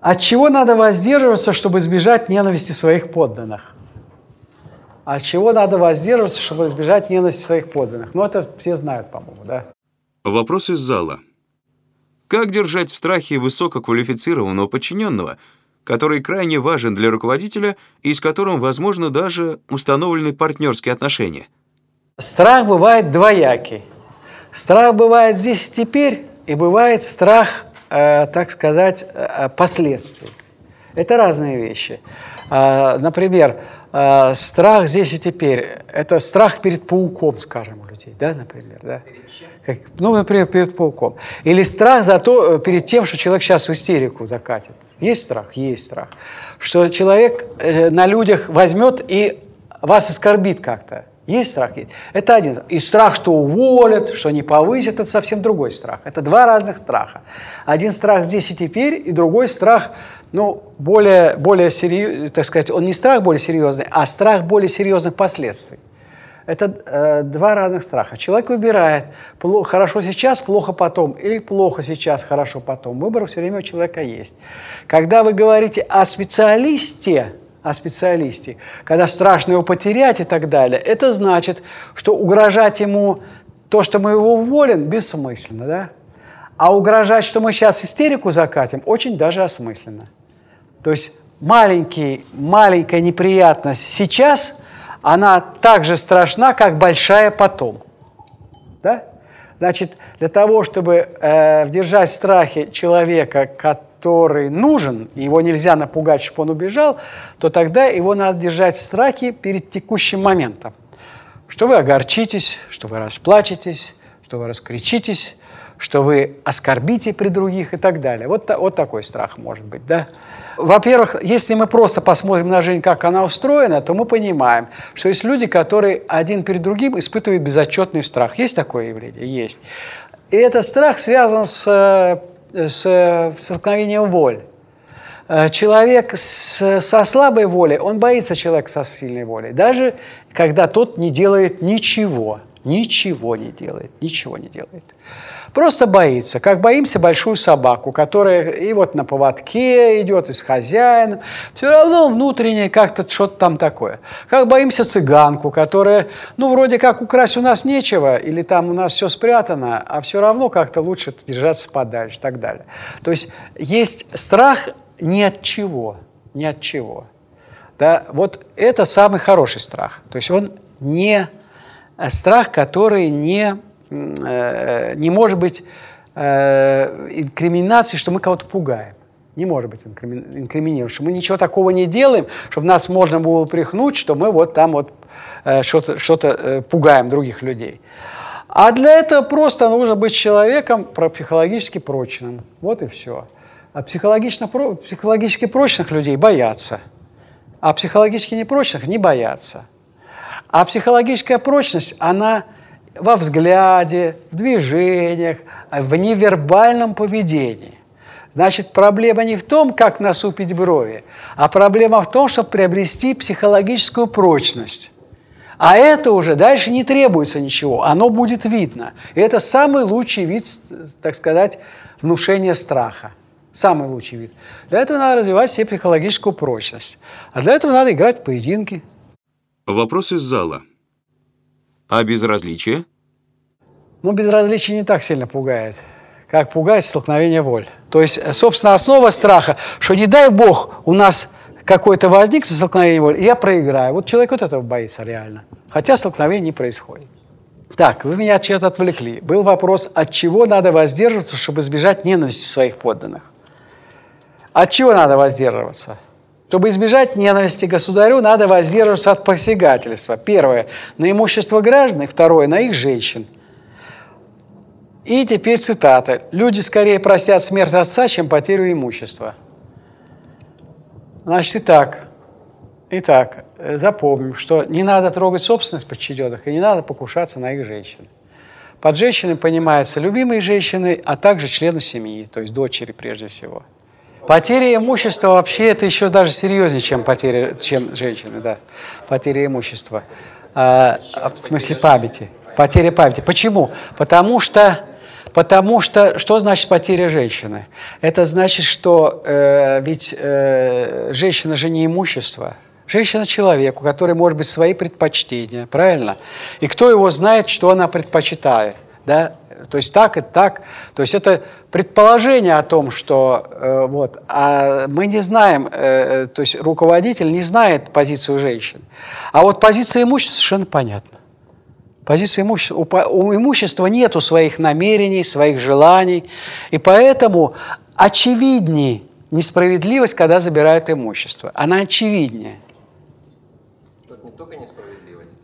От чего надо воздерживаться, чтобы избежать ненависти своих подданных? От чего надо воздерживаться, чтобы избежать ненависти своих подданных? Ну, это все знают, по-моему, да? Вопрос из зала. Как держать в страхе высококвалифицированного подчиненного, который крайне важен для руководителя и с которым, возможно, даже установлены партнерские отношения? Страх бывает двоякий. Страх бывает здесь и теперь, и бывает страх, так сказать, э, последствий. Это разные вещи. Э, например, э, страх здесь и теперь – это страх перед пауком, скажем, у людей, да, например, да? Как, ну, например, перед пауком. Или страх за то, э, перед тем, что человек сейчас в истерику закатит. Есть страх? Есть страх. Что человек э, на людях возьмет и вас оскорбит как-то. Есть страх? Есть. Это один. И страх, что уволят, что не повысят, это совсем другой страх. Это два разных страха. Один страх здесь и теперь, и другой страх, ну, более, более серьезный, так сказать, он не страх более серьезный, а страх более серьезных последствий. Это э, два разных страха. Человек выбирает плохо, хорошо сейчас, плохо потом, или плохо сейчас, хорошо потом. Выбор все время у человека есть. Когда вы говорите о специалисте, о специалисте, когда страшно его потерять и так далее, это значит, что угрожать ему то, что мы его уволим, бессмысленно, да? А угрожать, что мы сейчас истерику закатим, очень даже осмысленно. То есть маленький, маленькая неприятность сейчас – она так же страшна, как большая потом. Да? Значит, для того, чтобы э, держать в страхе человека, который нужен, его нельзя напугать, чтобы он убежал, то тогда его надо держать в страхе перед текущим моментом. Что вы огорчитесь, что вы расплачетесь, что вы раскричитесь, что вы оскорбите при других и так далее. Вот, вот такой страх может быть, да? Во-первых, если мы просто посмотрим на жизнь, как она устроена, то мы понимаем, что есть люди, которые один перед другим испытывают безотчетный страх. Есть такое явление? Есть. И этот страх связан с, с столкновением воль. Человек с, со слабой волей, он боится человека со сильной волей, даже когда тот не делает ничего, ничего не делает, ничего не делает. Просто боится, как боимся большую собаку, которая и вот на поводке идет, и с хозяином. Все равно внутреннее как-то что-то там такое. Как боимся цыганку, которая, ну, вроде как украсть у нас нечего, или там у нас все спрятано, а все равно как-то лучше держаться подальше и так далее. То есть есть страх ни от чего, ни от чего. Да, вот это самый хороший страх. То есть он не страх, который не Э, не может быть э, инкриминации, что мы кого-то пугаем. Не может быть инкриминировать, что мы ничего такого не делаем, чтобы нас можно было прихнуть, что мы вот там вот э, что-то что пугаем других людей. А для этого просто нужно быть человеком психологически прочным. Вот и все. А психологически, психологически прочных людей боятся, а психологически непрочных не боятся. А психологическая прочность, она во взгляде, в движениях, в невербальном поведении. Значит, проблема не в том, как насупить брови, а проблема в том, чтобы приобрести психологическую прочность. А это уже дальше не требуется ничего, оно будет видно. И это самый лучший вид, так сказать, внушения страха. Самый лучший вид. Для этого надо развивать себе психологическую прочность. А для этого надо играть в поединки. Вопрос из зала. А безразличие? Ну, безразличие не так сильно пугает, как пугает столкновение воль. То есть, собственно, основа страха, что не дай бог у нас какой-то возник столкновение воль, и я проиграю. Вот человек вот этого боится реально. Хотя столкновение не происходит. Так, вы меня от чего-то отвлекли. Был вопрос, от чего надо воздерживаться, чтобы избежать ненависти своих подданных. От чего надо воздерживаться? Чтобы избежать ненависти государю, надо воздерживаться от посягательства. Первое – на имущество граждан, и второе – на их женщин. И теперь цитата. «Люди скорее просят смерть отца, чем потерю имущества». Значит, итак, итак, запомним, что не надо трогать собственность подчиненных и не надо покушаться на их женщин. Под женщинами понимаются любимые женщины, а также члены семьи, то есть дочери прежде всего – Потеря имущества вообще это еще даже серьезнее, чем потеря, чем женщины, да. Потеря имущества. А, в смысле памяти. Потеря памяти. Почему? Потому что, Потому что что значит потеря женщины? Это значит, что э, ведь э, женщина же не имущество. Женщина – человек, у которой может быть свои предпочтения, правильно? И кто его знает, что она предпочитает, да? То есть так и так. То есть это предположение о том, что э, вот, а мы не знаем, э, то есть руководитель не знает позицию женщин. А вот позиция имущества совершенно понятна. Позиция имущества, у имущества нету своих намерений, своих желаний, и поэтому очевиднее несправедливость, когда забирают имущество. Она очевиднее. Тут не только несправедливость.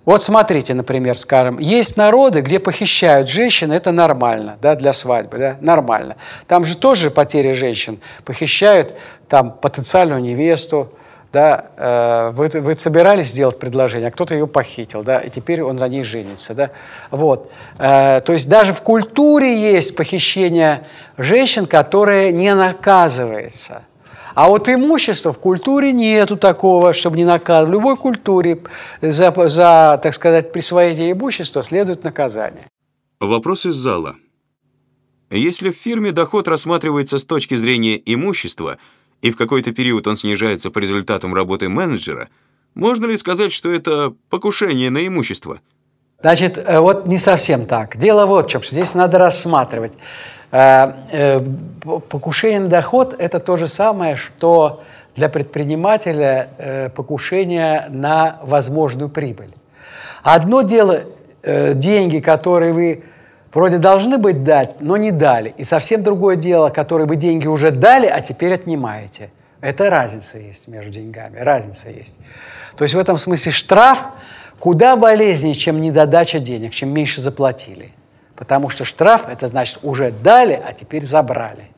Вот смотрите, например, скажем, есть народы, где похищают женщин, это нормально, да, для свадьбы, да, нормально. Там же тоже потери женщин. Похищают там потенциальную невесту, да, э, вы, вы собирались сделать предложение, а кто-то ее похитил, да, и теперь он на ней женится, да, вот. Э, то есть даже в культуре есть похищение женщин, которое не наказывается. А вот имущество в культуре нету такого, чтобы не наказывать. В любой культуре за, за, так сказать, присвоение имущества следует наказание. Вопрос из зала. Если в фирме доход рассматривается с точки зрения имущества – и в какой-то период он снижается по результатам работы менеджера, можно ли сказать, что это покушение на имущество? Значит, э, вот не совсем так. Дело вот в чем, здесь надо рассматривать. Э, э, покушение на доход – это то же самое, что для предпринимателя покушение на возможную прибыль. Одно дело – деньги, которые вы вроде должны быть дать, но не дали. И совсем другое дело, которое вы деньги уже дали, а теперь отнимаете. Это разница есть между деньгами, разница есть. То есть в этом смысле штраф куда болезнее, чем недодача денег, чем меньше заплатили. Потому что штраф – это значит уже дали, а теперь забрали.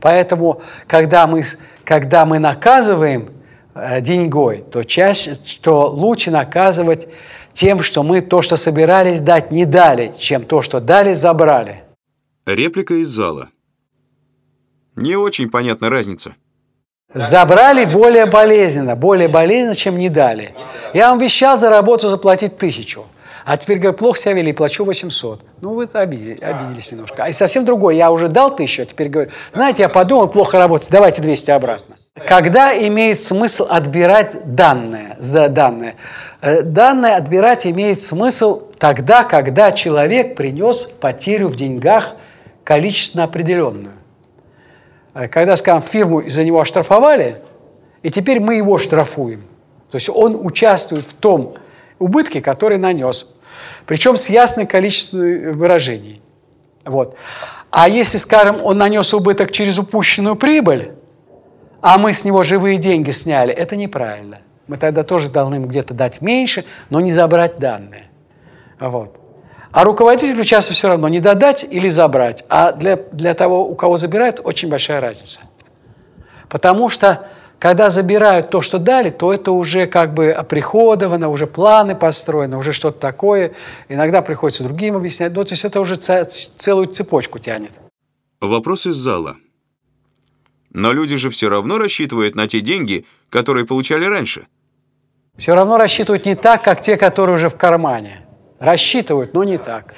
Поэтому, когда мы, когда мы наказываем э, деньгой, то, чаще, то лучше наказывать тем, что мы то, что собирались дать, не дали, чем то, что дали, забрали. Реплика из зала. Не очень понятна разница. Забрали более болезненно, более болезненно, чем не дали. Я вам обещал за работу заплатить тысячу. А теперь, говорю, плохо себя вели, плачу 800. Ну, вы обиделись, обиделись немножко. А и совсем другое. Я уже дал тысячу, а теперь говорю, знаете, я подумал, плохо работать, давайте 200 обратно. Когда имеет смысл отбирать данные за данные? Э, данные отбирать имеет смысл тогда, когда человек принес потерю в деньгах количественно определенную. Э, когда, скажем, фирму из-за него оштрафовали, и теперь мы его штрафуем. То есть он участвует в том убытке, который нанес. Причем с ясным количеством выражений. Вот. А если, скажем, он нанес убыток через упущенную прибыль, а мы с него живые деньги сняли, это неправильно. Мы тогда тоже должны ему где-то дать меньше, но не забрать данные. Вот. А руководителю часто все равно не додать или забрать. А для, для того, у кого забирают, очень большая разница. Потому что, когда забирают то, что дали, то это уже как бы оприходовано, уже планы построены, уже что-то такое. Иногда приходится другим объяснять. Ну, то есть это уже целую цепочку тянет. Вопрос из зала. Но люди же все равно рассчитывают на те деньги, которые получали раньше. Все равно рассчитывают не так, как те, которые уже в кармане. Рассчитывают, но не так.